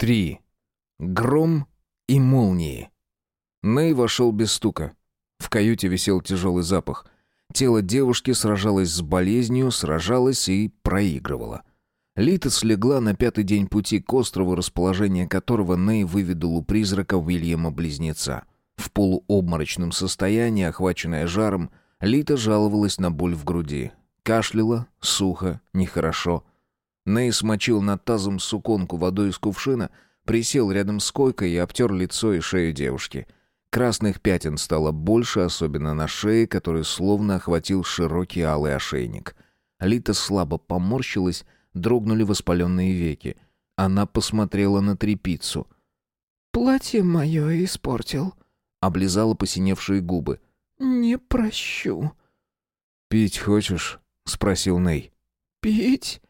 Три. Гром и молнии. Ней вошел без стука. В каюте висел тяжелый запах. Тело девушки сражалось с болезнью, сражалось и проигрывало. Лита слегла на пятый день пути к острову, расположение которого Ней выведал у призрака Уильяма-близнеца. В полуобморочном состоянии, охваченная жаром, Лита жаловалась на боль в груди. Кашляла, сухо, нехорошо. Ней смочил над тазом суконку водой из кувшина, присел рядом с койкой и обтер лицо и шею девушки. Красных пятен стало больше, особенно на шее, которую словно охватил широкий алый ошейник. Лита слабо поморщилась, дрогнули воспаленные веки. Она посмотрела на трепицу. «Платье мое испортил», — облизала посиневшие губы. «Не прощу». «Пить хочешь?» — спросил Ней. «Пить?» —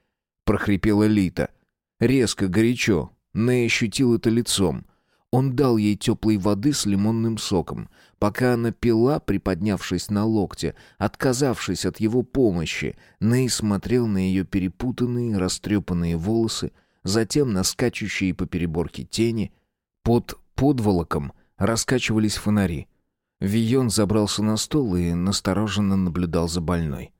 прохрипела Лита. Резко, горячо. Ней ощутил это лицом. Он дал ей теплой воды с лимонным соком. Пока она пила, приподнявшись на локте, отказавшись от его помощи, Ней смотрел на ее перепутанные, растрепанные волосы, затем на скачущие по переборке тени. Под подволоком раскачивались фонари. Вион забрался на стол и настороженно наблюдал за больной.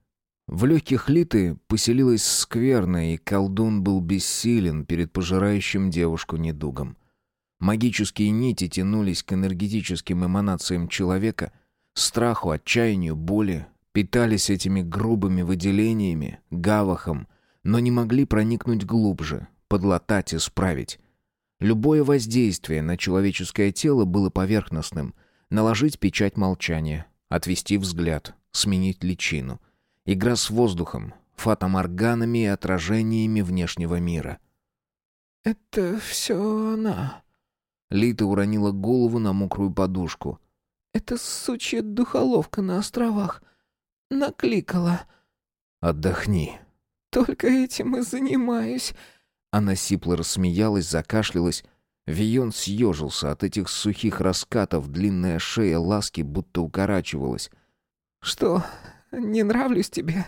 В легких Литы поселилась скверна, и колдун был бессилен перед пожирающим девушку недугом. Магические нити тянулись к энергетическим эманациям человека, страху, отчаянию, боли, питались этими грубыми выделениями, гавахом, но не могли проникнуть глубже, подлатать, исправить. Любое воздействие на человеческое тело было поверхностным. Наложить печать молчания, отвести взгляд, сменить личину. Игра с воздухом, фатоморганами и отражениями внешнего мира. «Это все она», Лита уронила голову на мокрую подушку. «Это сучья духоловка на островах. Накликала». «Отдохни». «Только этим и занимаюсь». Она сипло рассмеялась, закашлялась. Вион съежился от этих сухих раскатов, длинная шея ласки будто укорачивалась. «Что, не нравлюсь тебе?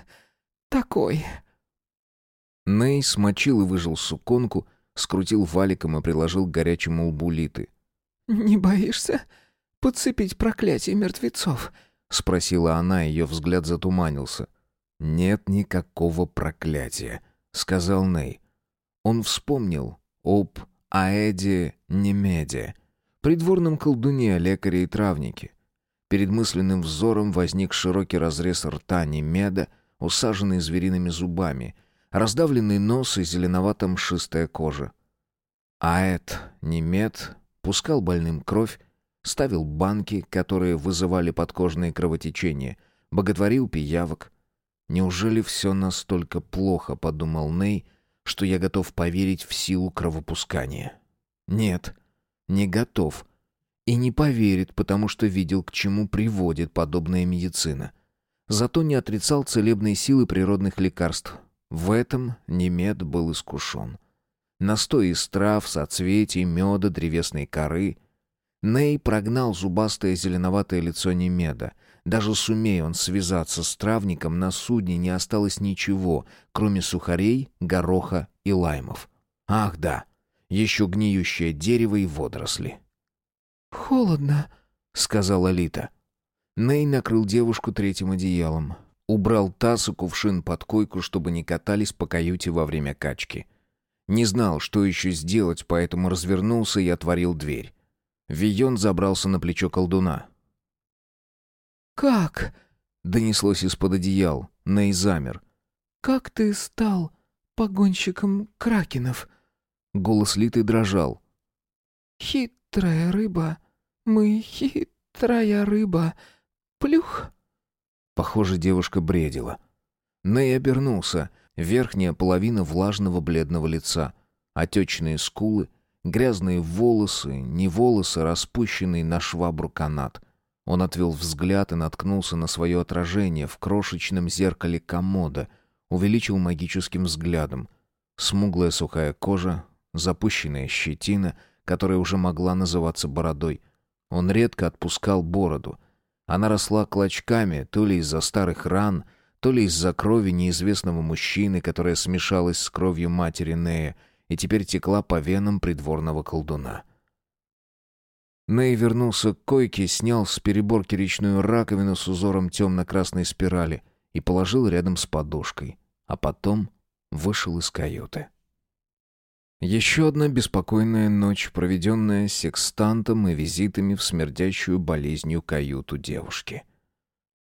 Такой?» Ней смочил и выжил суконку, скрутил валиком и приложил к горячему лбу Литы. «Не боишься подцепить проклятие мертвецов?» — спросила она, ее взгляд затуманился. «Нет никакого проклятия», — сказал Ней. Он вспомнил об Аэде Немеде, придворном колдуне, лекаре и травнике. Перед мысленным взором возник широкий разрез рта Немеда, усаженный звериными зубами, раздавленный нос и зеленовато-мшистая кожа. Аэт, немед, пускал больным кровь, ставил банки, которые вызывали подкожные кровотечения, боготворил пиявок. «Неужели все настолько плохо?» — подумал Ней, что я готов поверить в силу кровопускания. Нет, не готов. И не поверит, потому что видел, к чему приводит подобная медицина. Зато не отрицал целебные силы природных лекарств, в этом немед был искушен. Настой из трав, соцветий, меда, древесной коры. Ней прогнал зубастое зеленоватое лицо немеда. Даже сумея он связаться с травником, на судне не осталось ничего, кроме сухарей, гороха и лаймов. Ах да, еще гниющее дерево и водоросли. «Холодно», — сказала Лита. Ней накрыл девушку третьим одеялом. Убрал таз и кувшин под койку, чтобы не катались по каюте во время качки. Не знал, что еще сделать, поэтому развернулся и отворил дверь. Вион забрался на плечо колдуна. «Как?» — донеслось из-под одеял. Ней замер. «Как ты стал погонщиком кракенов?» Голос Литы дрожал. «Хитрая рыба, мы хитрая рыба. Плюх!» Похоже, девушка бредила. Ней обернулся. Верхняя половина влажного бледного лица. Отечные скулы, грязные волосы, не волосы, распущенный на швабру канат. Он отвел взгляд и наткнулся на свое отражение в крошечном зеркале комода, увеличил магическим взглядом. Смуглая сухая кожа, запущенная щетина, которая уже могла называться бородой. Он редко отпускал бороду — она росла клочками, то ли из-за старых ран, то ли из-за крови неизвестного мужчины, которая смешалась с кровью матери Нея, и теперь текла по венам придворного колдуна. Ней вернулся к койке, снял с переборки речную раковину с узором темно-красной спирали и положил рядом с подушкой, а потом вышел из каюты. Еще одна беспокойная ночь, проведенная секстантом и визитами в смердящую болезнью каюту девушки.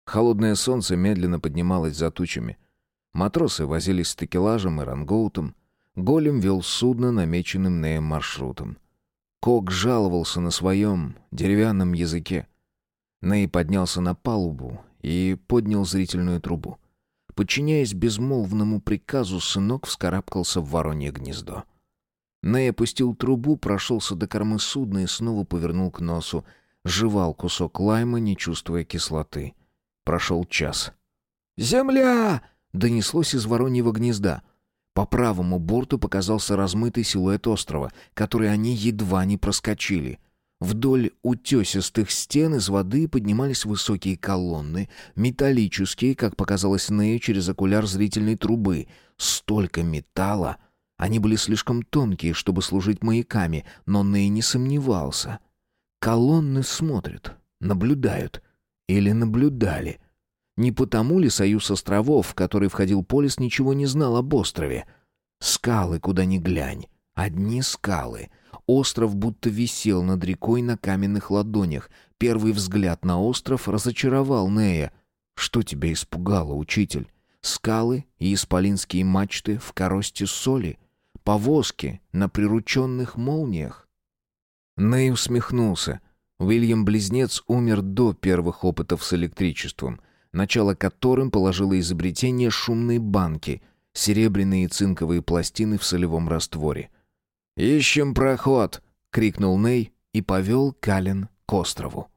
Холодное солнце медленно поднималось за тучами. Матросы возились с текелажем и рангоутом. Голем вел судно намеченным Неем маршрутом. Кок жаловался на своем деревянном языке. Ней поднялся на палубу и поднял зрительную трубу. Подчиняясь безмолвному приказу, сынок вскарабкался в воронье гнездо. Ней опустил трубу, прошелся до кормы судна и снова повернул к носу. Жевал кусок лайма, не чувствуя кислоты. Прошел час. «Земля!» — донеслось из вороньего гнезда — по правому борту показался размытый силуэт острова, который они едва не проскочили. Вдоль утесистых стен из воды поднимались высокие колонны, металлические, как показалось Нею через окуляр зрительной трубы. Столько металла! Они были слишком тонкие, чтобы служить маяками, но Ней не сомневался. Колонны смотрят, наблюдают. Или наблюдали. Не потому ли Союз островов, в который входил полис, ничего не знал об острове? Скалы, куда ни глянь. Одни скалы. Остров будто висел над рекой на каменных ладонях. Первый взгляд на остров разочаровал Нея. «Что тебя испугало, учитель? Скалы и исполинские мачты в коросте соли? Повозки на прирученных молниях?» Ней усмехнулся. Уильям-близнец умер до первых опытов с электричеством — начало которым положило изобретение шумной банки, серебряные и цинковые пластины в солевом растворе. «Ищем проход!» — крикнул Ней и повел Калин к острову.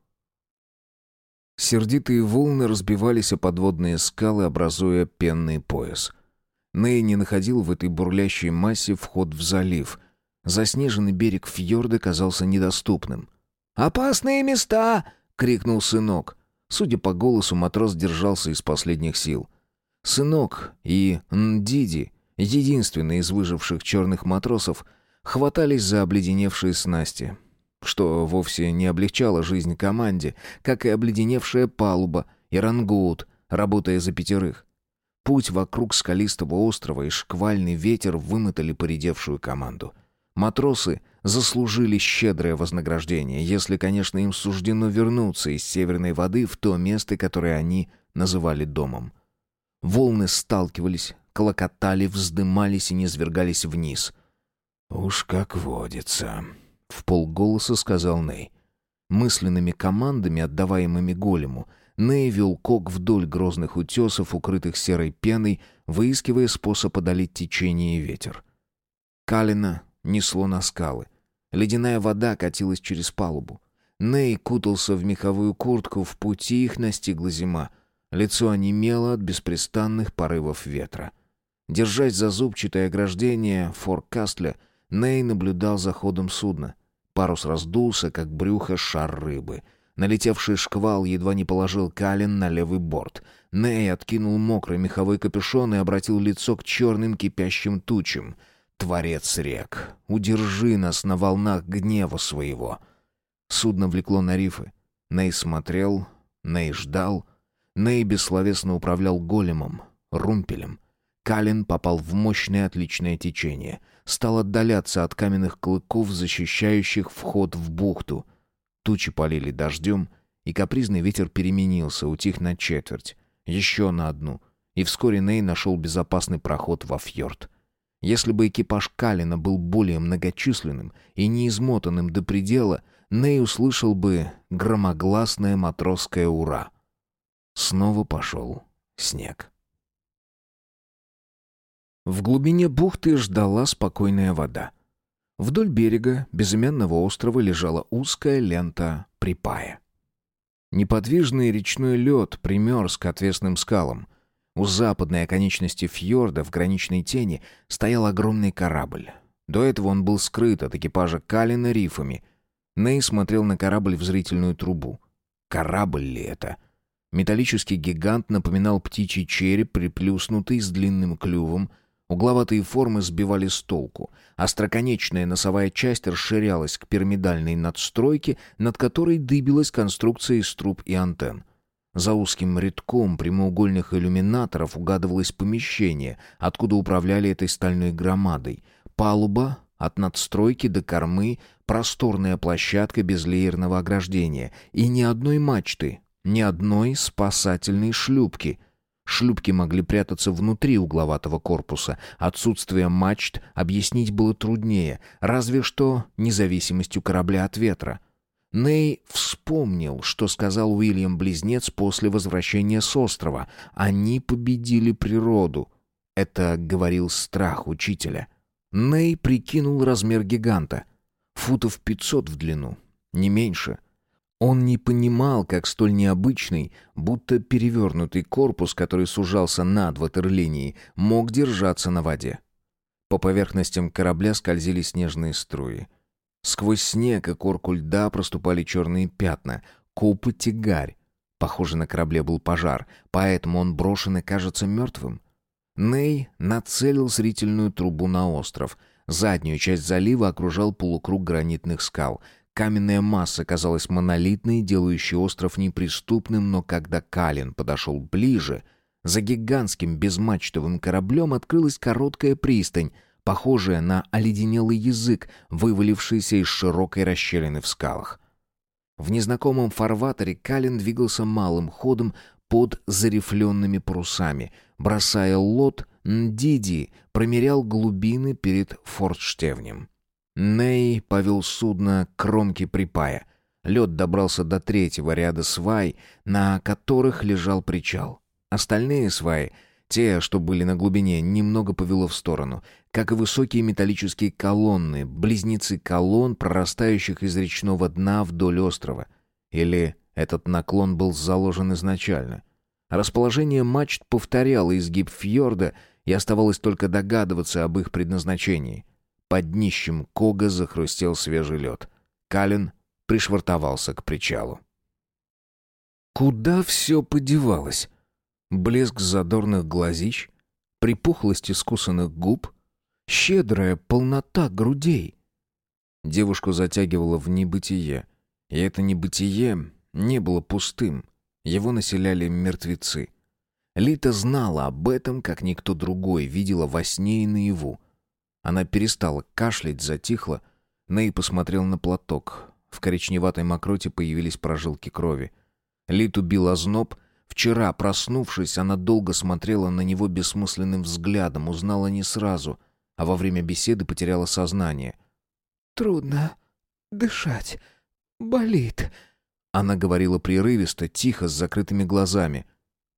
Сердитые волны разбивались о подводные скалы, образуя пенный пояс. Ней не находил в этой бурлящей массе вход в залив. Заснеженный берег фьорда казался недоступным. «Опасные места!» — крикнул сынок. Судя по голосу, матрос держался из последних сил. Сынок и Ндиди, единственные из выживших черных матросов, хватались за обледеневшие снасти, что вовсе не облегчало жизнь команде, как и обледеневшая палуба и рангоут, работая за пятерых. Путь вокруг скалистого острова и шквальный ветер вымотали поредевшую команду. Матросы заслужили щедрое вознаграждение, если, конечно, им суждено вернуться из северной воды в то место, которое они называли домом. Волны сталкивались, колокотали, вздымались и низвергались вниз. «Уж как водится», — в полголоса сказал Ней. Мысленными командами, отдаваемыми голему, Ней вел кок вдоль грозных утесов, укрытых серой пеной, выискивая способ одолеть течение и ветер. Калина несло на скалы. Ледяная вода катилась через палубу. Ней кутался в меховую куртку, в пути их настигла зима. Лицо онемело от беспрестанных порывов ветра. Держась за зубчатое ограждение форкастля, Ней наблюдал за ходом судна. Парус раздулся, как брюхо шар рыбы. Налетевший шквал едва не положил Калин на левый борт. Ней откинул мокрый меховой капюшон и обратил лицо к черным кипящим тучам — Творец рек, удержи нас на волнах гнева своего. Судно влекло на рифы. Ней смотрел, Ней ждал. Ней бессловесно управлял големом, румпелем. Калин попал в мощное отличное течение. Стал отдаляться от каменных клыков, защищающих вход в бухту. Тучи полили дождем, и капризный ветер переменился, утих на четверть, еще на одну, и вскоре Ней нашел безопасный проход во фьорд. Если бы экипаж Калина был более многочисленным и неизмотанным до предела, Ней услышал бы громогласное матросское «Ура!». Снова пошел снег. В глубине бухты ждала спокойная вода. Вдоль берега безымянного острова лежала узкая лента припая. Неподвижный речной лед примерз к отвесным скалам. У западной оконечности фьорда в граничной тени стоял огромный корабль. До этого он был скрыт от экипажа Калина рифами. Ней смотрел на корабль в зрительную трубу. Корабль ли это? Металлический гигант напоминал птичий череп, приплюснутый с длинным клювом. Угловатые формы сбивали с толку. Остроконечная носовая часть расширялась к пирамидальной надстройке, над которой дыбилась конструкция из труб и антенн. За узким рядком прямоугольных иллюминаторов угадывалось помещение, откуда управляли этой стальной громадой. Палуба от надстройки до кормы, просторная площадка без леерного ограждения и ни одной мачты, ни одной спасательной шлюпки — Шлюпки могли прятаться внутри угловатого корпуса. Отсутствие мачт объяснить было труднее, разве что независимостью корабля от ветра. Ней вспомнил, что сказал Уильям-близнец после возвращения с острова. Они победили природу. Это говорил страх учителя. Ней прикинул размер гиганта. Футов пятьсот в длину, не меньше — он не понимал, как столь необычный, будто перевернутый корпус, который сужался над ватерлинией, мог держаться на воде. По поверхностям корабля скользили снежные струи. Сквозь снег и корку льда проступали черные пятна, купы тягарь. Похоже, на корабле был пожар, поэтому он брошен и кажется мертвым. Ней нацелил зрительную трубу на остров. Заднюю часть залива окружал полукруг гранитных скал. Каменная масса казалась монолитной, делающей остров неприступным, но когда Калин подошел ближе, за гигантским безмачтовым кораблем открылась короткая пристань, похожая на оледенелый язык, вывалившийся из широкой расщелины в скалах. В незнакомом фарватере Калин двигался малым ходом под зарифленными парусами. Бросая лот, Ндиди промерял глубины перед фортштевнем. Ней повел судно к кромке припая. Лед добрался до третьего ряда свай, на которых лежал причал. Остальные сваи, те, что были на глубине, немного повело в сторону, как и высокие металлические колонны, близнецы колонн, прорастающих из речного дна вдоль острова. Или этот наклон был заложен изначально. Расположение мачт повторяло изгиб фьорда, и оставалось только догадываться об их предназначении — под днищем Кога захрустел свежий лед. Калин пришвартовался к причалу. Куда все подевалось? Блеск задорных глазищ, припухлость искусанных губ, щедрая полнота грудей. Девушку затягивало в небытие, и это небытие не было пустым, его населяли мертвецы. Лита знала об этом, как никто другой, видела во сне и наяву. Она перестала кашлять, затихла. Ней посмотрел на платок. В коричневатой мокроте появились прожилки крови. Литу бил озноб. Вчера, проснувшись, она долго смотрела на него бессмысленным взглядом, узнала не сразу, а во время беседы потеряла сознание. «Трудно дышать. Болит». Она говорила прерывисто, тихо, с закрытыми глазами.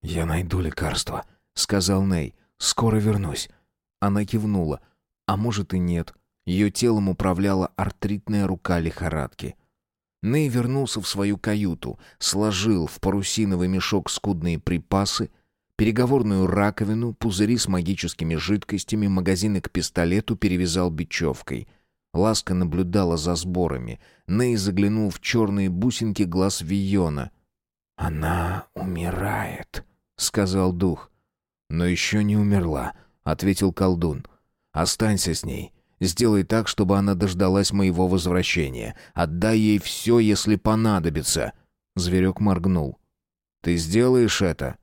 «Я найду лекарство», — сказал Ней. «Скоро вернусь». Она кивнула. А может и нет. Ее телом управляла артритная рука лихорадки. Ней вернулся в свою каюту, сложил в парусиновый мешок скудные припасы, переговорную раковину, пузыри с магическими жидкостями, магазины к пистолету перевязал бечевкой. Ласка наблюдала за сборами. Ней заглянул в черные бусинки глаз Виона. «Она умирает», — сказал дух. «Но еще не умерла», — ответил колдун. Останься с ней. Сделай так, чтобы она дождалась моего возвращения. Отдай ей все, если понадобится». Зверек моргнул. «Ты сделаешь это?»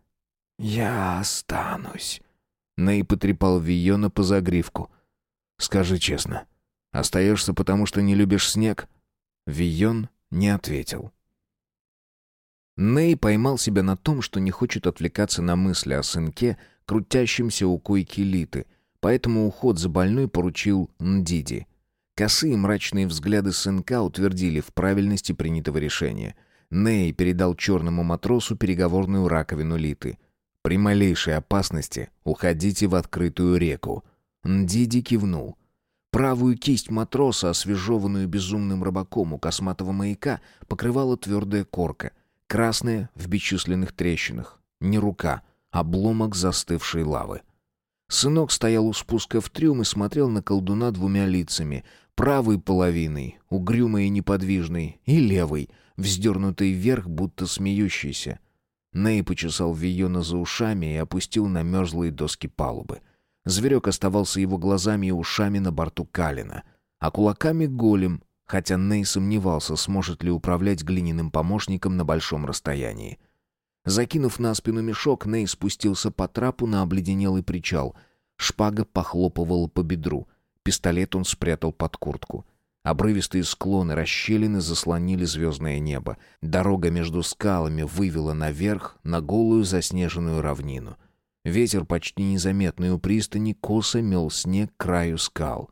«Я останусь». Ней потрепал Виона по загривку. «Скажи честно, остаешься, потому что не любишь снег?» Вион не ответил. Ней поймал себя на том, что не хочет отвлекаться на мысли о сынке, крутящемся у койки Литы, поэтому уход за больной поручил Ндиди. Косые мрачные взгляды сынка утвердили в правильности принятого решения. Ней передал черному матросу переговорную раковину Литы. «При малейшей опасности уходите в открытую реку». Ндиди кивнул. Правую кисть матроса, освежеванную безумным рыбаком у косматого маяка, покрывала твердая корка, красная в бесчисленных трещинах. Не рука, обломок застывшей лавы. Сынок стоял у спуска в трюм и смотрел на колдуна двумя лицами. Правой половиной, угрюмой и неподвижной, и левой, вздернутой вверх, будто смеющейся. Ней почесал Вийона за ушами и опустил на мерзлые доски палубы. Зверек оставался его глазами и ушами на борту Калина, а кулаками голем, хотя Ней сомневался, сможет ли управлять глиняным помощником на большом расстоянии. Закинув на спину мешок, Ней спустился по трапу на обледенелый причал. Шпага похлопывала по бедру. Пистолет он спрятал под куртку. Обрывистые склоны расщелины заслонили звездное небо. Дорога между скалами вывела наверх на голую заснеженную равнину. Ветер, почти незаметный у пристани, косо мел снег к краю скал.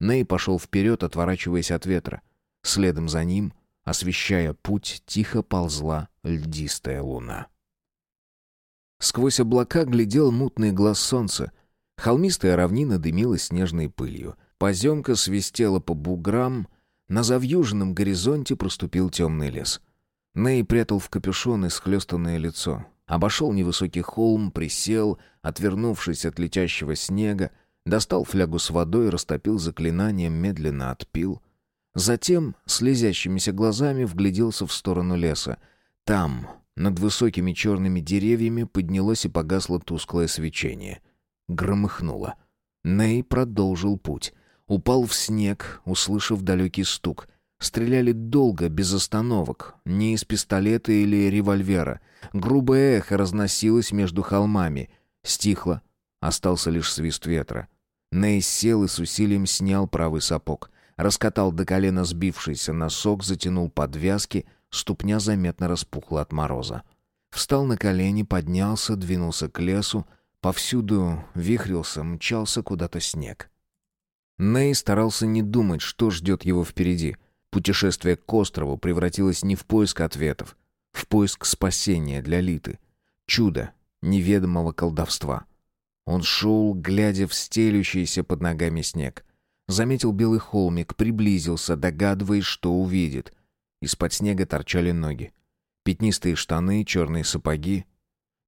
Ней пошел вперед, отворачиваясь от ветра. Следом за ним, освещая путь, тихо ползла льдистая луна. Сквозь облака глядел мутный глаз солнца. Холмистая равнина дымилась снежной пылью. Поземка свистела по буграм. На завьюженном горизонте проступил темный лес. Ней прятал в капюшон исхлестанное лицо. Обошел невысокий холм, присел, отвернувшись от летящего снега, достал флягу с водой, растопил заклинанием, медленно отпил. Затем, слезящимися глазами, вгляделся в сторону леса. Там, над высокими черными деревьями поднялось и погасло тусклое свечение. Громыхнуло. Ней продолжил путь. Упал в снег, услышав далекий стук. Стреляли долго, без остановок. Не из пистолета или револьвера. Грубое эхо разносилось между холмами. Стихло. Остался лишь свист ветра. Ней сел и с усилием снял правый сапог. Раскатал до колена сбившийся носок, затянул подвязки — Ступня заметно распухла от мороза. Встал на колени, поднялся, двинулся к лесу. Повсюду вихрился, мчался куда-то снег. Ней старался не думать, что ждет его впереди. Путешествие к острову превратилось не в поиск ответов, в поиск спасения для Литы. Чудо неведомого колдовства. Он шел, глядя в стелющийся под ногами снег. Заметил белый холмик, приблизился, догадываясь, что увидит. Из-под снега торчали ноги. Пятнистые штаны, черные сапоги.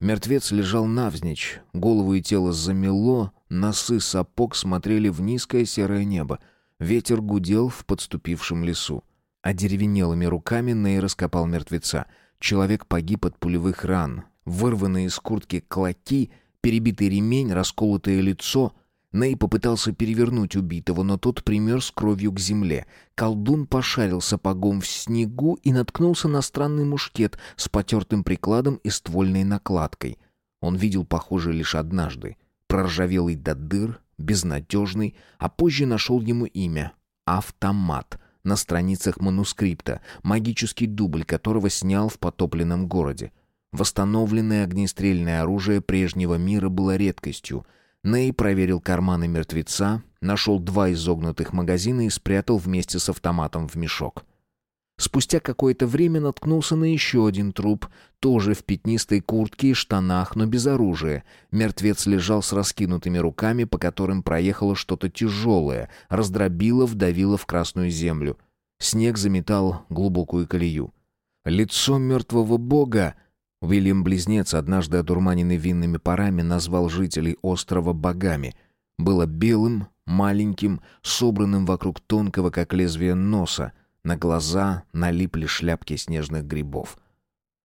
Мертвец лежал навзничь, голову и тело замело, носы сапог смотрели в низкое серое небо. Ветер гудел в подступившем лесу. Одеревенелыми руками Ней раскопал мертвеца. Человек погиб от пулевых ран. Вырванные из куртки клоки, перебитый ремень, расколотое лицо — Ней попытался перевернуть убитого, но тот примерз кровью к земле. Колдун пошарил сапогом в снегу и наткнулся на странный мушкет с потертым прикладом и ствольной накладкой. Он видел похожий лишь однажды. Проржавелый до дыр, безнадежный, а позже нашел ему имя — «Автомат» на страницах манускрипта, магический дубль которого снял в потопленном городе. Восстановленное огнестрельное оружие прежнего мира было редкостью — Ней проверил карманы мертвеца, нашел два изогнутых магазина и спрятал вместе с автоматом в мешок. Спустя какое-то время наткнулся на еще один труп, тоже в пятнистой куртке и штанах, но без оружия. Мертвец лежал с раскинутыми руками, по которым проехало что-то тяжелое, раздробило, вдавило в красную землю. Снег заметал глубокую колею. Лицо мертвого бога Уильям-близнец, однажды одурманенный винными парами, назвал жителей острова богами. Было белым, маленьким, собранным вокруг тонкого, как лезвие носа. На глаза налипли шляпки снежных грибов.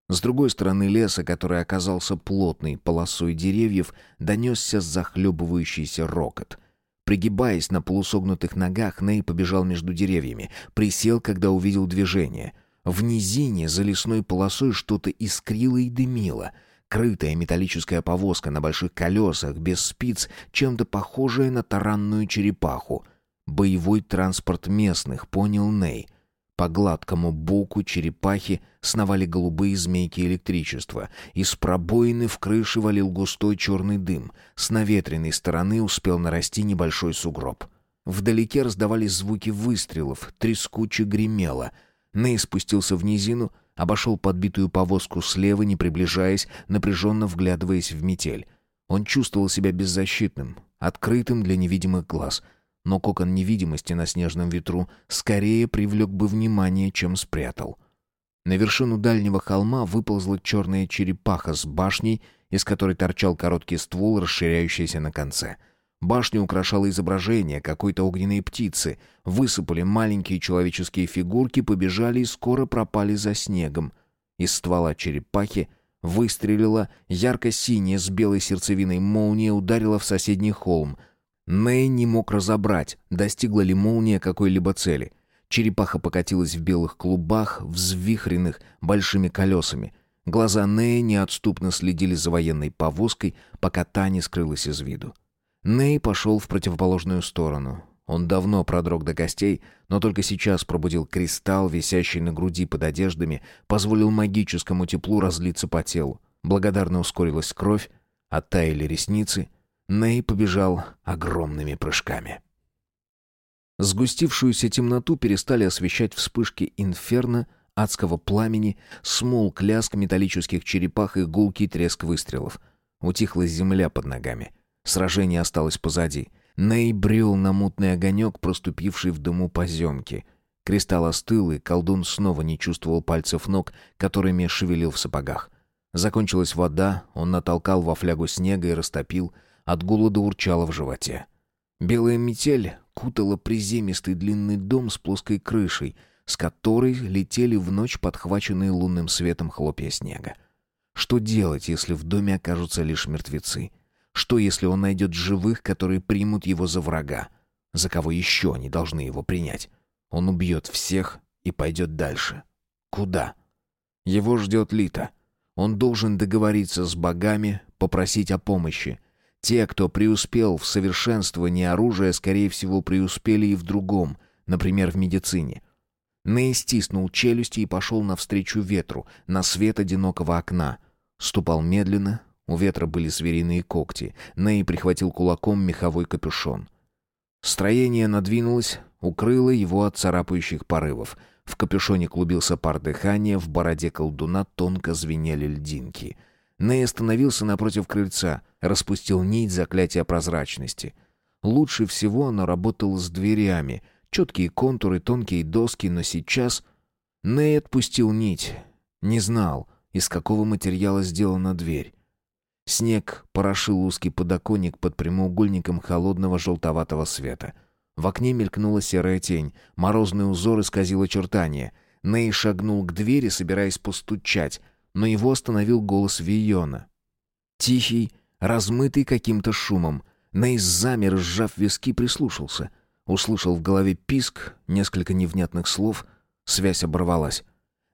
С другой стороны леса, который оказался плотной полосой деревьев, донесся захлебывающийся рокот. Пригибаясь на полусогнутых ногах, Ней побежал между деревьями. Присел, когда увидел движение — в низине за лесной полосой что-то искрило и дымило. Крытая металлическая повозка на больших колесах, без спиц, чем-то похожая на таранную черепаху. Боевой транспорт местных, понял Ней. По гладкому боку черепахи сновали голубые змейки электричества. Из пробоины в крыше валил густой черный дым. С наветренной стороны успел нарасти небольшой сугроб. Вдалеке раздавались звуки выстрелов, трескуче гремело — Ней спустился в низину, обошел подбитую повозку слева, не приближаясь, напряженно вглядываясь в метель. Он чувствовал себя беззащитным, открытым для невидимых глаз, но кокон невидимости на снежном ветру скорее привлек бы внимание, чем спрятал. На вершину дальнего холма выползла черная черепаха с башней, из которой торчал короткий ствол, расширяющийся на конце — Башню украшало изображение какой-то огненной птицы. Высыпали маленькие человеческие фигурки, побежали и скоро пропали за снегом. Из ствола черепахи Выстрелила, ярко-синяя с белой сердцевиной молния ударила в соседний холм. Ней не мог разобрать, достигла ли молния какой-либо цели. Черепаха покатилась в белых клубах, взвихренных большими колесами. Глаза Нея неотступно следили за военной повозкой, пока та не скрылась из виду. Ней пошел в противоположную сторону. Он давно продрог до костей, но только сейчас пробудил кристалл, висящий на груди под одеждами, позволил магическому теплу разлиться по телу. Благодарно ускорилась кровь, оттаяли ресницы. Ней побежал огромными прыжками. Сгустившуюся темноту перестали освещать вспышки инферно, адского пламени, смолк лязг металлических черепах и гулкий треск выстрелов. Утихла земля под ногами. Сражение осталось позади — Ней брел на мутный огонек, проступивший в дыму поземки. Кристалл остыл, и колдун снова не чувствовал пальцев ног, которыми шевелил в сапогах. Закончилась вода, он натолкал во флягу снега и растопил, от голода урчало в животе. Белая метель кутала приземистый длинный дом с плоской крышей, с которой летели в ночь подхваченные лунным светом хлопья снега. Что делать, если в доме окажутся лишь мертвецы? Что, если он найдет живых, которые примут его за врага? За кого еще они должны его принять? Он убьет всех и пойдет дальше. Куда? Его ждет Лита. Он должен договориться с богами, попросить о помощи. Те, кто преуспел в совершенствовании оружия, скорее всего, преуспели и в другом, например, в медицине. Ней стиснул челюсти и пошел навстречу ветру, на свет одинокого окна. Ступал медленно, у ветра были звериные когти. Ней прихватил кулаком меховой капюшон. Строение надвинулось, укрыло его от царапающих порывов. В капюшоне клубился пар дыхания, в бороде колдуна тонко звенели льдинки. Ней остановился напротив крыльца, распустил нить заклятия прозрачности. Лучше всего оно работало с дверями. Четкие контуры, тонкие доски, но сейчас... Ней отпустил нить. Не знал, из какого материала сделана дверь. Снег порошил узкий подоконник под прямоугольником холодного желтоватого света. В окне мелькнула серая тень, морозный узор исказил очертания. Ней шагнул к двери, собираясь постучать, но его остановил голос Виона. Тихий, размытый каким-то шумом. Ней замер, сжав виски, прислушался. Услышал в голове писк, несколько невнятных слов. Связь оборвалась.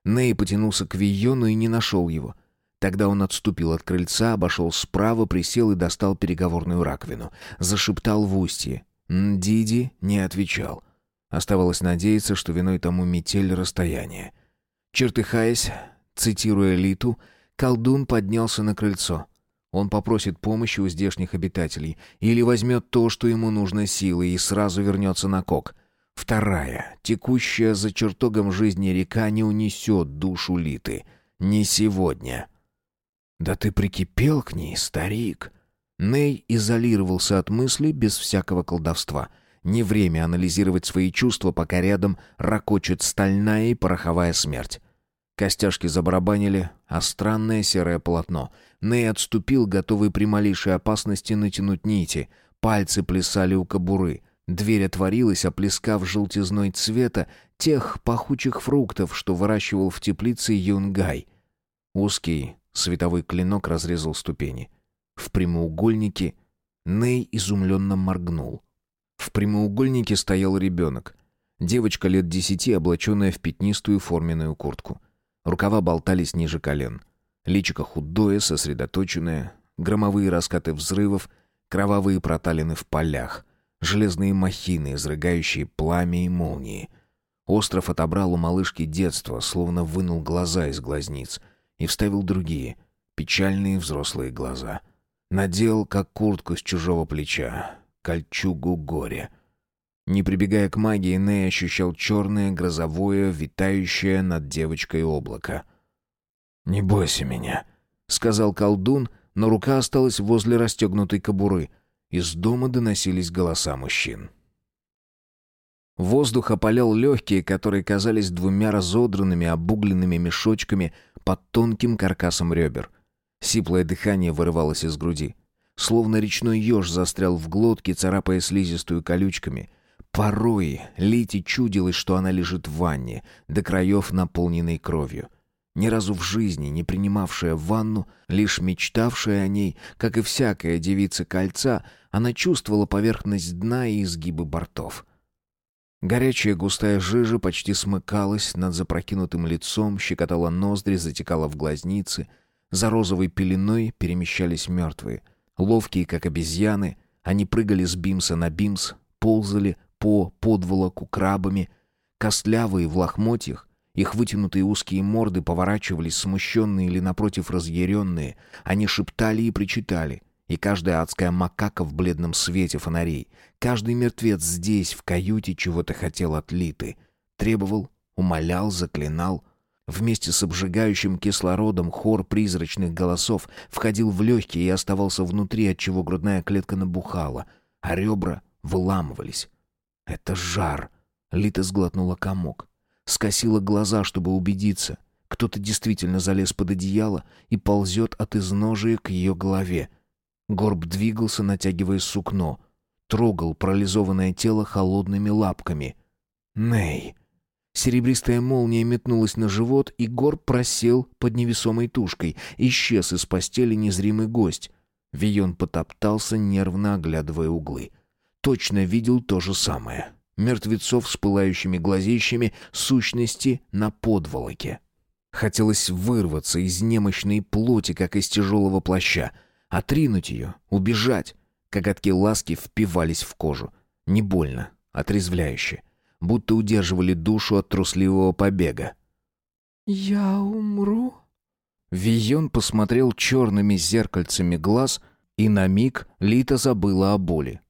Ней потянулся к Виону и не нашел его — Тогда он отступил от крыльца, обошел справа, присел и достал переговорную раковину. Зашептал в устье. Диди не отвечал. Оставалось надеяться, что виной тому метель расстояния. Чертыхаясь, цитируя Литу, колдун поднялся на крыльцо. Он попросит помощи у здешних обитателей или возьмет то, что ему нужно силой, и сразу вернется на кок. Вторая, текущая за чертогом жизни река, не унесет душу Литы. Не сегодня. «Да ты прикипел к ней, старик!» Ней изолировался от мыслей без всякого колдовства. Не время анализировать свои чувства, пока рядом ракочет стальная и пороховая смерть. Костяшки забарабанили, а странное серое полотно. Ней отступил, готовый при малейшей опасности натянуть нити. Пальцы плясали у кобуры. Дверь отворилась, оплескав желтизной цвета тех пахучих фруктов, что выращивал в теплице Юнгай. Узкий, Световой клинок разрезал ступени. В прямоугольнике Ней изумленно моргнул. В прямоугольнике стоял ребенок. Девочка лет десяти, облаченная в пятнистую форменную куртку. Рукава болтались ниже колен. Личико худое, сосредоточенное, громовые раскаты взрывов, кровавые проталины в полях, железные махины, изрыгающие пламя и молнии. Остров отобрал у малышки детство, словно вынул глаза из глазниц — и вставил другие, печальные взрослые глаза. Надел, как куртку с чужого плеча, кольчугу горя. Не прибегая к магии, Ней ощущал черное, грозовое, витающее над девочкой облако. «Не бойся меня», — сказал колдун, но рука осталась возле расстегнутой кобуры. Из дома доносились голоса мужчин. Воздух опалял легкие, которые казались двумя разодранными, обугленными мешочками под тонким каркасом ребер. Сиплое дыхание вырывалось из груди. Словно речной еж застрял в глотке, царапая слизистую колючками. Порой Лите чудилось, что она лежит в ванне, до краев наполненной кровью. ни разу в жизни не принимавшая ванну, лишь мечтавшая о ней, как и всякая девица кольца, она чувствовала поверхность дна и изгибы бортов. Горячая густая жижа почти смыкалась над запрокинутым лицом, щекотала ноздри, затекала в глазницы. За розовой пеленой перемещались мертвые. Ловкие, как обезьяны, они прыгали с бимса на бимс, ползали по подволоку крабами. Костлявые в лохмотьях, их вытянутые узкие морды поворачивались смущенные или, напротив, разъяренные. Они шептали и причитали. И каждая адская макака в бледном свете фонарей. Каждый мертвец здесь, в каюте, чего-то хотел от Литы. Требовал, умолял, заклинал. Вместе с обжигающим кислородом хор призрачных голосов входил в легкие и оставался внутри, отчего грудная клетка набухала, а ребра выламывались. «Это жар!» — Лита сглотнула комок скосила глаза, чтобы убедиться. Кто-то действительно залез под одеяло и ползет от изножия к ее голове. Горб двигался, натягивая сукно. Трогал парализованное тело холодными лапками. «Ней!» Серебристая молния метнулась на живот, и Горб просел под невесомой тушкой. Исчез из постели незримый гость. Вион потоптался, нервно оглядывая углы. Точно видел то же самое мертвецов с пылающими глазищами, сущности на подволоке. Хотелось вырваться из немощной плоти, как из тяжелого плаща, отринуть ее, убежать. Коготки ласки впивались в кожу. Не больно, отрезвляюще. Будто удерживали душу от трусливого побега. «Я умру?» Вион посмотрел черными зеркальцами глаз, и на миг Лита забыла о боли.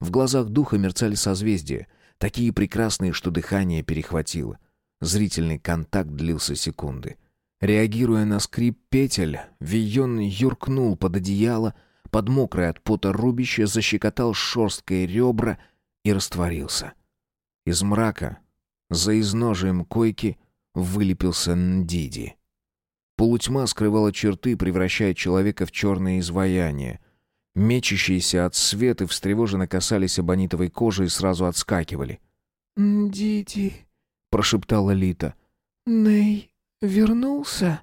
В глазах духа мерцали созвездия, Такие прекрасные, что дыхание перехватило. Зрительный контакт длился секунды. Реагируя на скрип петель, Вион юркнул под одеяло, под мокрое от пота рубище защекотал шерсткой ребра и растворился. Из мрака, за изножием койки, вылепился Ндиди. Полутьма скрывала черты, превращая человека в черное изваяние. Мечащиеся от света встревоженно касались абонитовой кожи и сразу отскакивали. «Диди», — прошептала Лита. «Ней вернулся?»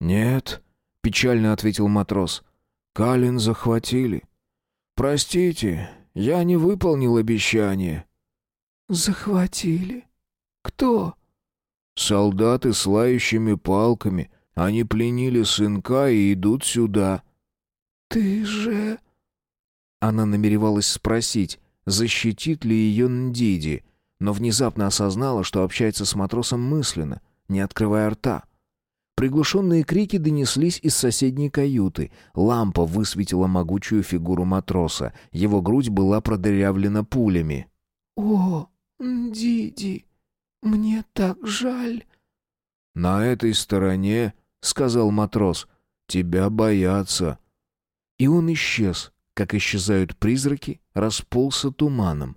«Нет», — печально ответил матрос. «Калин захватили. Простите, я не выполнил обещание». «Захватили? Кто?» «Солдаты с лающими палками. Они пленили сынка и идут сюда». «Ты же...» Она намеревалась спросить, защитит ли ее Ндиди, но внезапно осознала, что общается с матросом мысленно, не открывая рта. Приглушенные крики донеслись из соседней каюты. Лампа высветила могучую фигуру матроса. Его грудь была продырявлена пулями. «О, Диди, мне так жаль». «На этой стороне, — сказал матрос, — тебя боятся». И он исчез, как исчезают призраки, расползся туманом.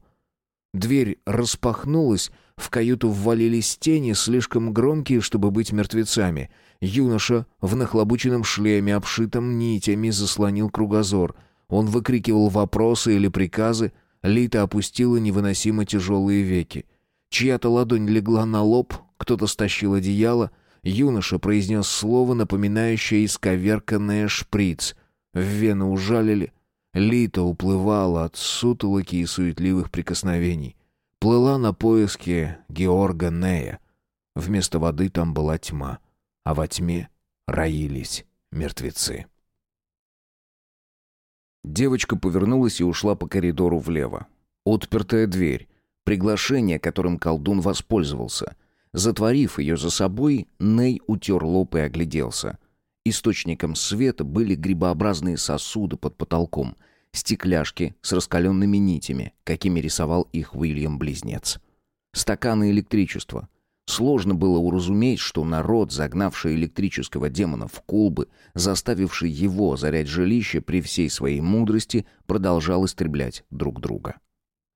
Дверь распахнулась, в каюту ввалились тени, слишком громкие, чтобы быть мертвецами. Юноша в нахлобученном шлеме, обшитом нитями, заслонил кругозор. Он выкрикивал вопросы или приказы. Лита опустила невыносимо тяжелые веки. Чья-то ладонь легла на лоб, кто-то стащил одеяло. Юноша произнес слово, напоминающее исковерканное шприц — в вены ужалили. Лита уплывала от сутолоки и суетливых прикосновений. Плыла на поиски Георга Нея. Вместо воды там была тьма, а во тьме роились мертвецы. Девочка повернулась и ушла по коридору влево. Отпертая дверь. Приглашение, которым колдун воспользовался. Затворив ее за собой, Ней утер лоб и огляделся. Источником света были грибообразные сосуды под потолком, стекляшки с раскаленными нитями, какими рисовал их Уильям-близнец. Стаканы электричества. Сложно было уразуметь, что народ, загнавший электрического демона в колбы, заставивший его зарять жилище при всей своей мудрости, продолжал истреблять друг друга.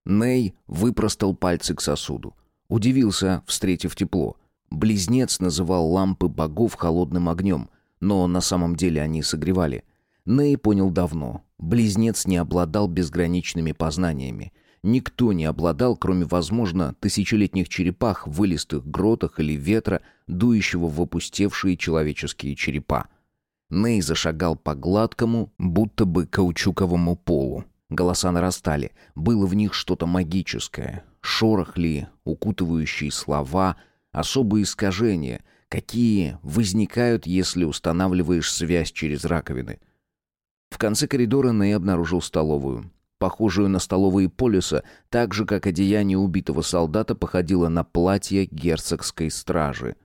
Ней выпростал пальцы к сосуду. Удивился, встретив тепло. Близнец называл лампы богов холодным огнем — но на самом деле они согревали. Ней понял давно. Близнец не обладал безграничными познаниями. никто не обладал, кроме, возможно, тысячелетних черепах в вылистых гротах или ветра, дующего в опустевшие человеческие черепа. Ней зашагал по гладкому, будто бы каучуковому полу. Голоса нарастали, было в них что-то магическое. Шорох ли, укутывающие слова, особые искажения, какие возникают, если устанавливаешь связь через раковины. В конце коридора Ней обнаружил столовую. Похожую на столовые полюса, так же, как одеяние убитого солдата походило на платье герцогской стражи.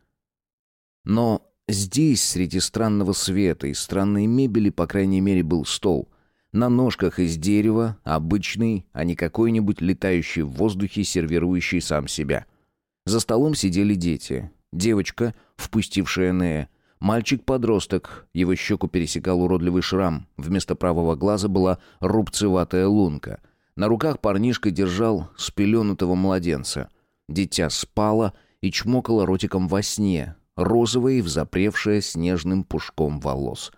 Но здесь, среди странного света и странной мебели, по крайней мере, был стол. На ножках из дерева, обычный, а не какой-нибудь летающий в воздухе, сервирующий сам себя. За столом сидели дети. Девочка, впустившая Нея, Мальчик-подросток, его щеку пересекал уродливый шрам, вместо правого глаза была рубцеватая лунка. На руках парнишка держал спеленутого младенца. Дитя спало и чмокало ротиком во сне, розовое и взапревшее снежным пушком волос.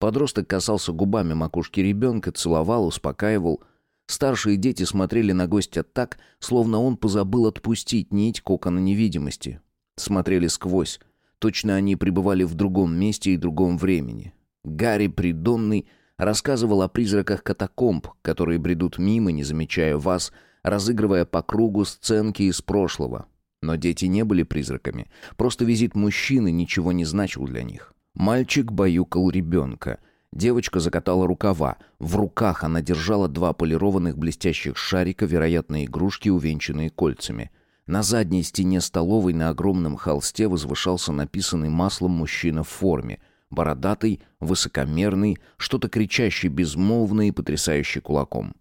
Подросток касался губами макушки ребенка, целовал, успокаивал. Старшие дети смотрели на гостя так, словно он позабыл отпустить нить кокона невидимости. Смотрели сквозь, Точно они пребывали в другом месте и другом времени. Гарри Придонный рассказывал о призраках катакомб, которые бредут мимо, не замечая вас, разыгрывая по кругу сценки из прошлого. Но дети не были призраками. Просто визит мужчины ничего не значил для них. Мальчик баюкал ребенка. Девочка закатала рукава. В руках она держала два полированных блестящих шарика, вероятно, игрушки, увенчанные кольцами. На задней стене столовой на огромном холсте возвышался написанный маслом мужчина в форме. Бородатый, высокомерный, что-то кричащий безмолвно и потрясающий кулаком.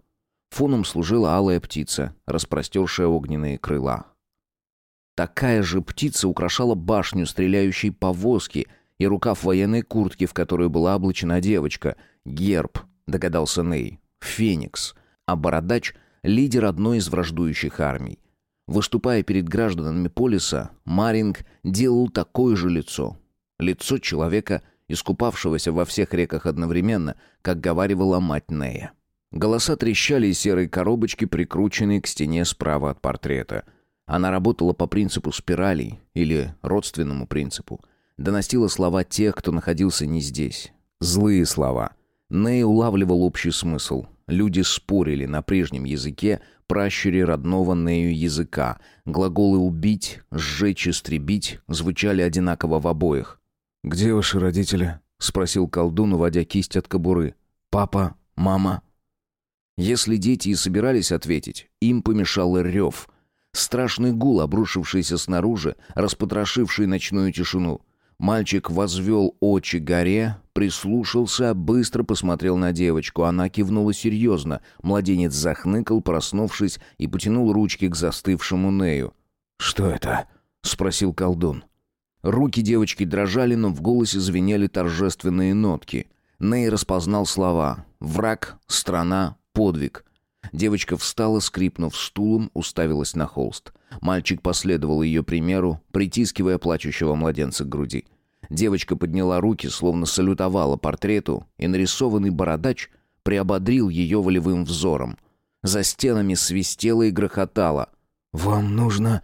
Фоном служила алая птица, распростершая огненные крыла. Такая же птица украшала башню стреляющей повозки и рукав военной куртки, в которую была облачена девочка. Герб, догадался Ней. Феникс. А бородач — лидер одной из враждующих армий. Выступая перед гражданами полиса, Маринг делал такое же лицо. Лицо человека, искупавшегося во всех реках одновременно, как говаривала мать Нея. Голоса трещали из серой коробочки, прикрученной к стене справа от портрета. Она работала по принципу спиралей или родственному принципу. Доносила слова тех, кто находился не здесь. Злые слова. Ней улавливал общий смысл. Люди спорили на прежнем языке, пращуре родного Нею языка. Глаголы «убить», «сжечь», «истребить» звучали одинаково в обоих. «Где ваши родители?» — спросил колдун, уводя кисть от кобуры. «Папа? Мама?» Если дети и собирались ответить, им помешал рев. Страшный гул, обрушившийся снаружи, распотрошивший ночную тишину — Мальчик возвел очи горе, прислушался, быстро посмотрел на девочку. Она кивнула серьезно. Младенец захныкал, проснувшись, и потянул ручки к застывшему Нею. «Что это?» — спросил колдун. Руки девочки дрожали, но в голосе звенели торжественные нотки. Ней распознал слова «враг», «страна», «подвиг». Девочка встала, скрипнув стулом, уставилась на холст. Мальчик последовал ее примеру, притискивая плачущего младенца к груди. Девочка подняла руки, словно салютовала портрету, и нарисованный бородач приободрил ее волевым взором. За стенами свистело и грохотало. «Вам нужно...»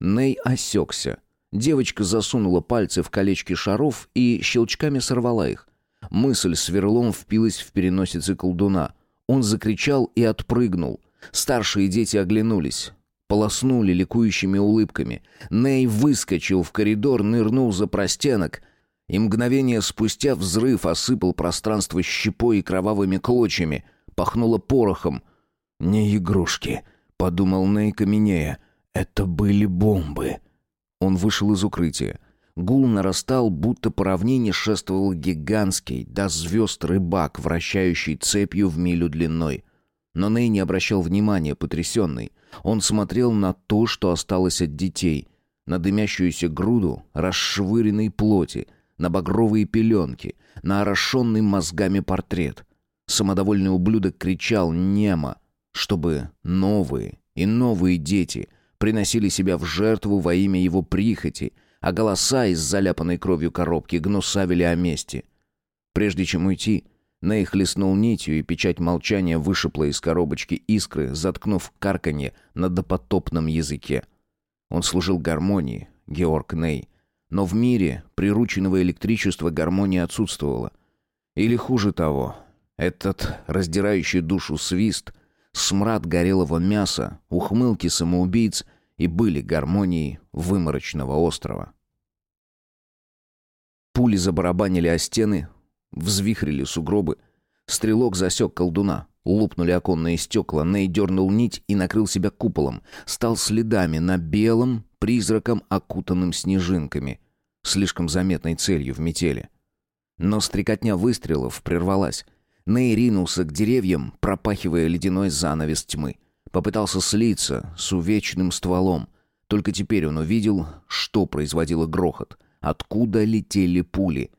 Ней осекся. Девочка засунула пальцы в колечки шаров и щелчками сорвала их. Мысль сверлом впилась в переносице колдуна. Он закричал и отпрыгнул. Старшие дети оглянулись полоснули ликующими улыбками. Ней выскочил в коридор, нырнул за простенок, и мгновение спустя взрыв осыпал пространство щепой и кровавыми клочьями. Пахнуло порохом. «Не игрушки», — подумал Ней каменея. «Это были бомбы». Он вышел из укрытия. Гул нарастал, будто по равнине шествовал гигантский, до звезд рыбак, вращающий цепью в милю длиной. Но Ней не обращал внимания, потрясенный. Он смотрел на то, что осталось от детей, на дымящуюся груду расшвыренной плоти, на багровые пеленки, на орошенный мозгами портрет. Самодовольный ублюдок кричал немо, чтобы новые и новые дети приносили себя в жертву во имя его прихоти, а голоса из заляпанной кровью коробки гнусавили о мести. Прежде чем уйти, Ней хлестнул нитью, и печать молчания вышипла из коробочки искры, заткнув карканье на допотопном языке. Он служил гармонии, Георг Ней. Но в мире прирученного электричества гармония отсутствовала. Или хуже того, этот раздирающий душу свист, смрад горелого мяса, ухмылки самоубийц и были гармонией выморочного острова. Пули забарабанили о стены, взвихрили сугробы. Стрелок засек колдуна. Лупнули оконные стекла, Ней дернул нить и накрыл себя куполом. Стал следами на белом, призраком, окутанным снежинками. Слишком заметной целью в метели. Но стрекотня выстрелов прервалась. Ней ринулся к деревьям, пропахивая ледяной занавес тьмы. Попытался слиться с увечным стволом. Только теперь он увидел, что производило грохот. Откуда летели пули.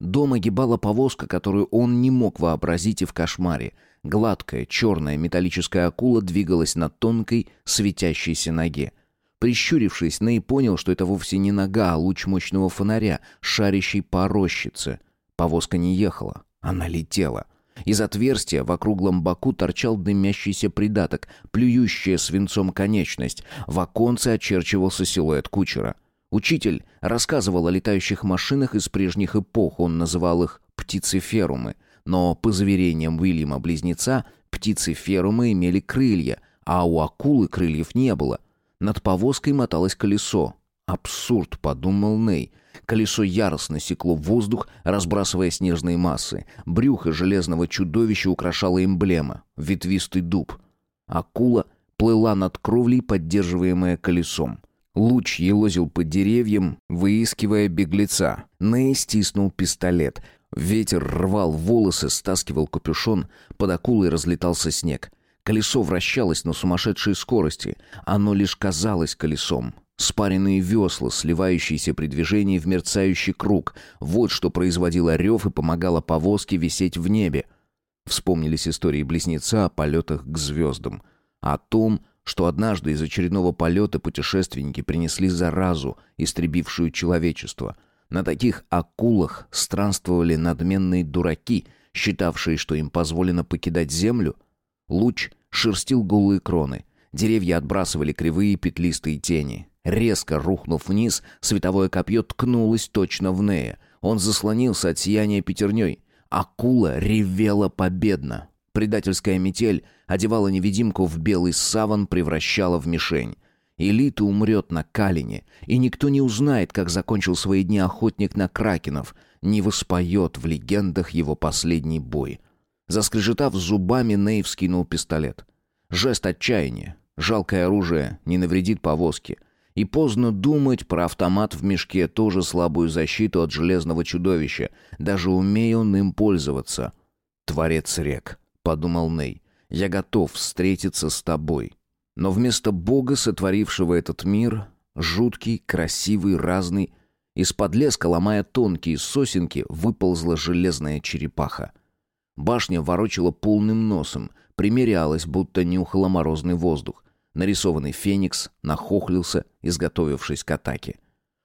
Дом огибала повозка, которую он не мог вообразить и в кошмаре. Гладкая, черная металлическая акула двигалась на тонкой, светящейся ноге. Прищурившись, Ней понял, что это вовсе не нога, а луч мощного фонаря, шарящий по рощице. Повозка не ехала, она летела. Из отверстия в округлом боку торчал дымящийся придаток, плюющая свинцом конечность. В оконце очерчивался силуэт кучера. Учитель рассказывал о летающих машинах из прежних эпох, он называл их «птицеферумы». Но, по заверениям Уильяма-близнеца, птицеферумы имели крылья, а у акулы крыльев не было. Над повозкой моталось колесо. «Абсурд», — подумал Ней. Колесо яростно секло в воздух, разбрасывая снежные массы. Брюхо железного чудовища украшала эмблема — ветвистый дуб. Акула плыла над кровлей, поддерживаемая колесом. Луч елозил по деревьям, выискивая беглеца. Ней стиснул пистолет. Ветер рвал волосы, стаскивал капюшон, под акулой разлетался снег. Колесо вращалось на сумасшедшей скорости. Оно лишь казалось колесом. Спаренные весла, сливающиеся при движении в мерцающий круг. Вот что производило рев и помогало повозке висеть в небе. Вспомнились истории близнеца о полетах к звездам. О том, что однажды из очередного полета путешественники принесли заразу, истребившую человечество. На таких акулах странствовали надменные дураки, считавшие, что им позволено покидать землю. Луч шерстил голые кроны. Деревья отбрасывали кривые петлистые тени. Резко рухнув вниз, световое копье ткнулось точно в Нея. Он заслонился от сияния пятерней. Акула ревела победно. Предательская метель одевала невидимку в белый саван, превращала в мишень. Элита умрет на Калине, и никто не узнает, как закончил свои дни охотник на кракенов, не воспоет в легендах его последний бой. Заскрежетав зубами, Нейв скинул пистолет. Жест отчаяния. Жалкое оружие не навредит повозке. И поздно думать про автомат в мешке тоже слабую защиту от железного чудовища, даже умея он им пользоваться. Творец рек. — подумал Ней. «Я готов встретиться с тобой». Но вместо Бога, сотворившего этот мир, жуткий, красивый, разный, из-под леска, ломая тонкие сосенки, выползла железная черепаха. Башня ворочала полным носом, примерялась, будто нюхала морозный воздух. Нарисованный феникс нахохлился, изготовившись к атаке.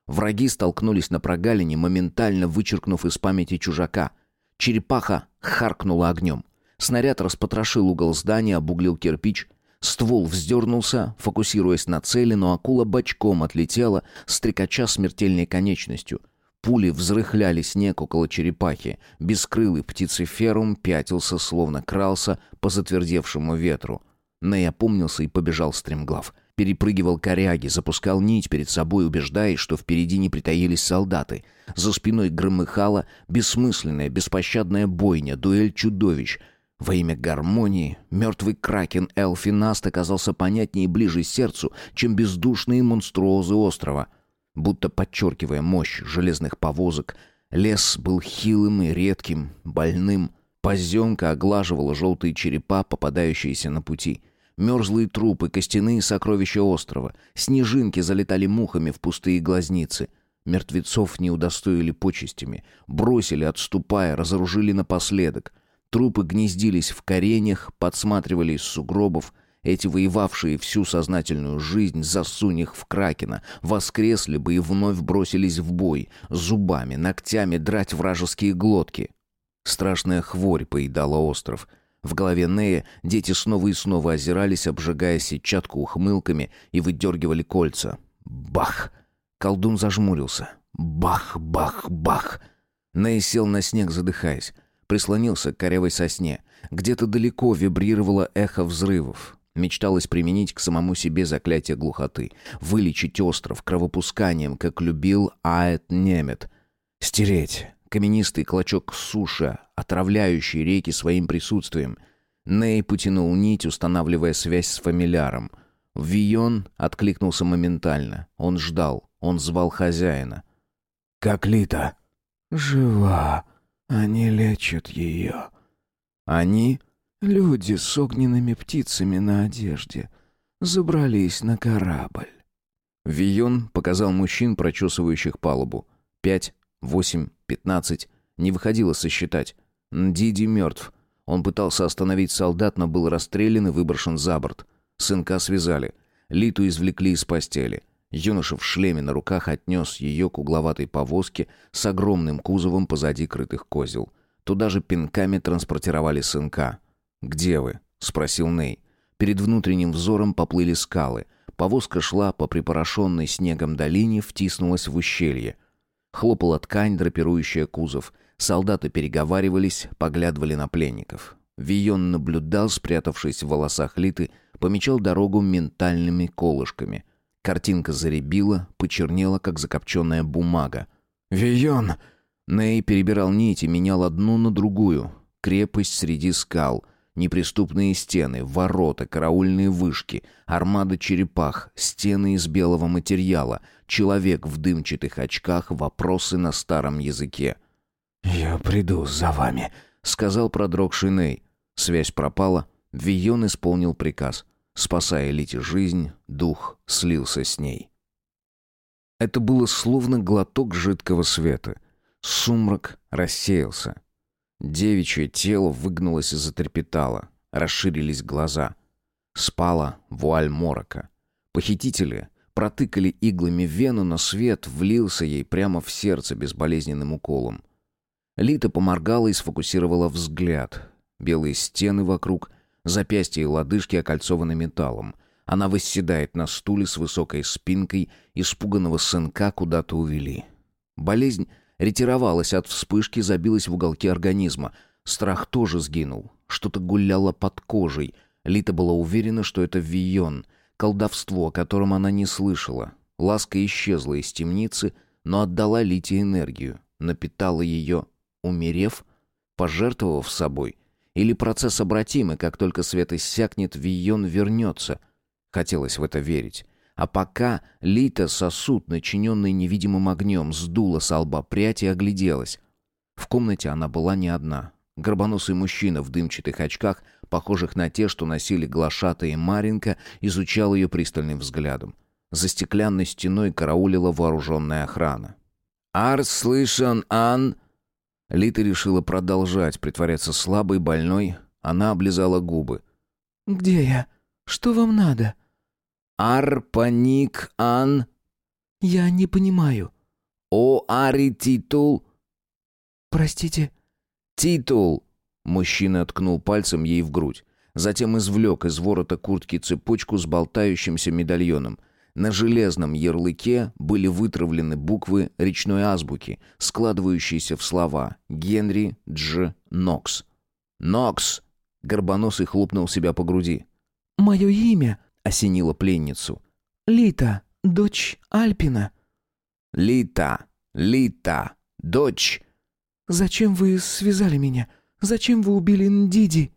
Враги столкнулись на прогалине, моментально вычеркнув из памяти чужака. Черепаха харкнула огнем. Снаряд распотрошил угол здания, обуглил кирпич. Ствол вздернулся, фокусируясь на цели, но акула бочком отлетела, стрекача смертельной конечностью. Пули взрыхляли снег около черепахи. Бескрылый птицеферум пятился, словно крался по затвердевшему ветру. Ней опомнился и побежал стремглав. Перепрыгивал коряги, запускал нить перед собой, убеждаясь, что впереди не притаились солдаты. За спиной громыхала бессмысленная, беспощадная бойня, дуэль чудовищ — во имя гармонии мертвый кракен Элфинаст оказался понятнее и ближе сердцу, чем бездушные монструозы острова. Будто подчеркивая мощь железных повозок, лес был хилым и редким, больным. Поземка оглаживала желтые черепа, попадающиеся на пути. Мерзлые трупы, костяные сокровища острова. Снежинки залетали мухами в пустые глазницы. Мертвецов не удостоили почестями. Бросили, отступая, разоружили напоследок — Трупы гнездились в коренях, подсматривали из сугробов. Эти воевавшие всю сознательную жизнь, засунь их в кракена, воскресли бы и вновь бросились в бой, зубами, ногтями драть вражеские глотки. Страшная хворь поедала остров. В голове Нея дети снова и снова озирались, обжигая сетчатку ухмылками и выдергивали кольца. Бах! Колдун зажмурился. Бах, бах, бах! Ней сел на снег, задыхаясь. Прислонился к корявой сосне. Где-то далеко вибрировало эхо взрывов. Мечталось применить к самому себе заклятие глухоты. Вылечить остров кровопусканием, как любил Аэт Немет. Стереть каменистый клочок суши, отравляющий реки своим присутствием. Ней потянул нить, устанавливая связь с фамиляром. Вион откликнулся моментально. Он ждал, он звал хозяина. «Как Лита?» «Жива. Они лечат ее». «Они?» «Люди с огненными птицами на одежде. Забрались на корабль». Вион показал мужчин, прочесывающих палубу. Пять, восемь, пятнадцать. Не выходило сосчитать. Диди мертв. Он пытался остановить солдат, но был расстрелян и выброшен за борт. Сынка связали. Литу извлекли из постели. Юноша в шлеме на руках отнес ее к угловатой повозке с огромным кузовом позади крытых козел. Туда же пинками транспортировали сынка. «Где вы?» — спросил Ней. Перед внутренним взором поплыли скалы. Повозка шла по припорошенной снегом долине, втиснулась в ущелье. Хлопала ткань, драпирующая кузов. Солдаты переговаривались, поглядывали на пленников. Вион наблюдал, спрятавшись в волосах Литы, помечал дорогу ментальными колышками. Картинка заребила, почернела, как закопченная бумага. «Вион!» Ней перебирал нити, менял одну на другую. Крепость среди скал — Неприступные стены, ворота, караульные вышки, армада черепах, стены из белого материала, человек в дымчатых очках, вопросы на старом языке. «Я приду за вами», — сказал продрогший Ней. Связь пропала, Вион исполнил приказ. Спасая Лите жизнь, дух слился с ней. Это было словно глоток жидкого света. Сумрак рассеялся. Девичье тело выгнулось и затрепетало. Расширились глаза. Спала вуаль морока. Похитители протыкали иглами вену, но свет влился ей прямо в сердце безболезненным уколом. Лита поморгала и сфокусировала взгляд. Белые стены вокруг, запястья и лодыжки окольцованы металлом. Она восседает на стуле с высокой спинкой, испуганного сынка куда-то увели. Болезнь ретировалась от вспышки, забилась в уголке организма. Страх тоже сгинул. Что-то гуляло под кожей. Лита была уверена, что это вион, колдовство, о котором она не слышала. Ласка исчезла из темницы, но отдала Лите энергию, напитала ее, умерев, пожертвовав собой. Или процесс обратимый, как только свет иссякнет, вион вернется. Хотелось в это верить. А пока Лита сосуд, начиненный невидимым огнем, сдула с лба прядь и огляделась. В комнате она была не одна. Горбоносый мужчина в дымчатых очках, похожих на те, что носили Глашата и Маринка, изучал ее пристальным взглядом. За стеклянной стеной караулила вооруженная охрана. «Арс слышен, Ан!» Лита решила продолжать притворяться слабой, больной. Она облизала губы. «Где я? Что вам надо?» Арпаник Ан. Я не понимаю. О Ари Титул. Простите. Титул. Мужчина ткнул пальцем ей в грудь. Затем извлек из ворота куртки цепочку с болтающимся медальоном. На железном ярлыке были вытравлены буквы речной азбуки, складывающиеся в слова «Генри Дж. Нокс». «Нокс!» — Горбоносый хлопнул себя по груди. «Мое имя!» осенила пленницу. «Лита, дочь Альпина». «Лита, Лита, дочь...» «Зачем вы связали меня? Зачем вы убили Ндиди?»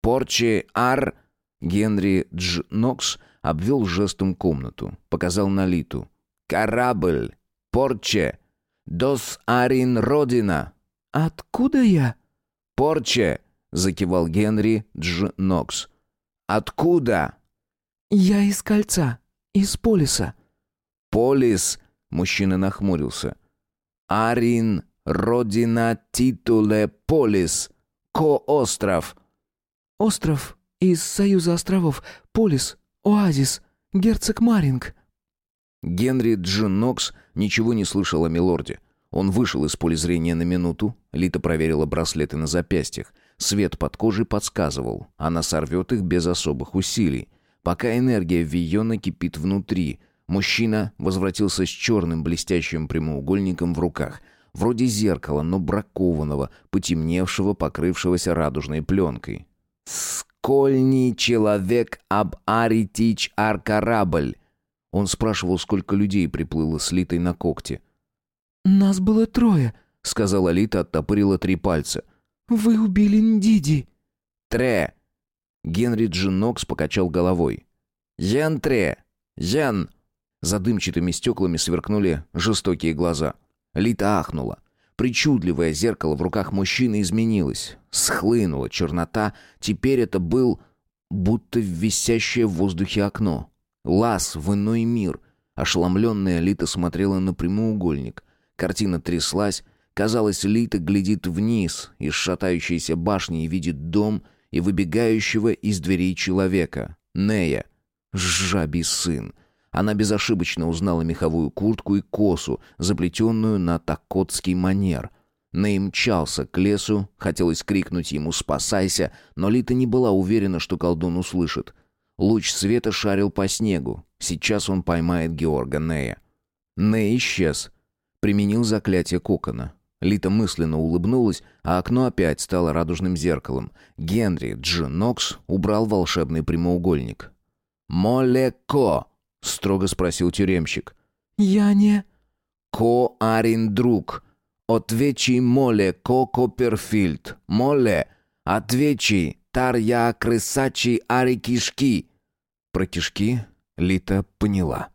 «Порчи Ар...» Генри Дж. Нокс обвел жестом комнату, показал на Литу. «Корабль! Порче! Дос Арин Родина!» «Откуда я?» «Порче!» — закивал Генри Дж. Нокс. «Откуда?» «Я из кольца, из полиса». «Полис?» — мужчина нахмурился. «Арин, родина, титуле, полис, ко-остров». «Остров из Союза островов, полис, оазис, герцог Маринг». Генри Джин Нокс ничего не слышал о милорде. Он вышел из поля зрения на минуту. Лита проверила браслеты на запястьях. Свет под кожей подсказывал. Она сорвет их без особых усилий. Пока энергия Вийона кипит внутри. Мужчина возвратился с черным блестящим прямоугольником в руках. Вроде зеркала, но бракованного, потемневшего, покрывшегося радужной пленкой. «Скольний человек об аритич ар корабль?» Он спрашивал, сколько людей приплыло с Литой на когте. «Нас было трое», — сказала Лита, оттопырила три пальца. «Вы убили Ндиди». «Тре!» Генри Джинокс покачал головой. «Ян Тре! Ян!» За дымчатыми стеклами сверкнули жестокие глаза. Лита ахнула. Причудливое зеркало в руках мужчины изменилось. Схлынула чернота. Теперь это был будто висящее в воздухе окно. Лаз в иной мир. Ошеломленная Лита смотрела на прямоугольник. Картина тряслась. Казалось, Лита глядит вниз из шатающейся башни и видит дом и выбегающего из дверей человека. Нея. Жабий сын. Она безошибочно узнала меховую куртку и косу, заплетенную на такотский манер. Ней мчался к лесу, хотелось крикнуть ему «спасайся», но Лита не была уверена, что колдун услышит. Луч света шарил по снегу. Сейчас он поймает Георга Нея. Ней исчез. Применил заклятие кокона. Лита мысленно улыбнулась, а окно опять стало радужным зеркалом. Генри Дж. Нокс убрал волшебный прямоугольник. «Молеко!» — строго спросил тюремщик. «Я не...» «Ко арин друг. Отвечи моле ко Копперфильд. Моле. Отвечи тар я крысачи ари кишки». Про кишки Лита поняла.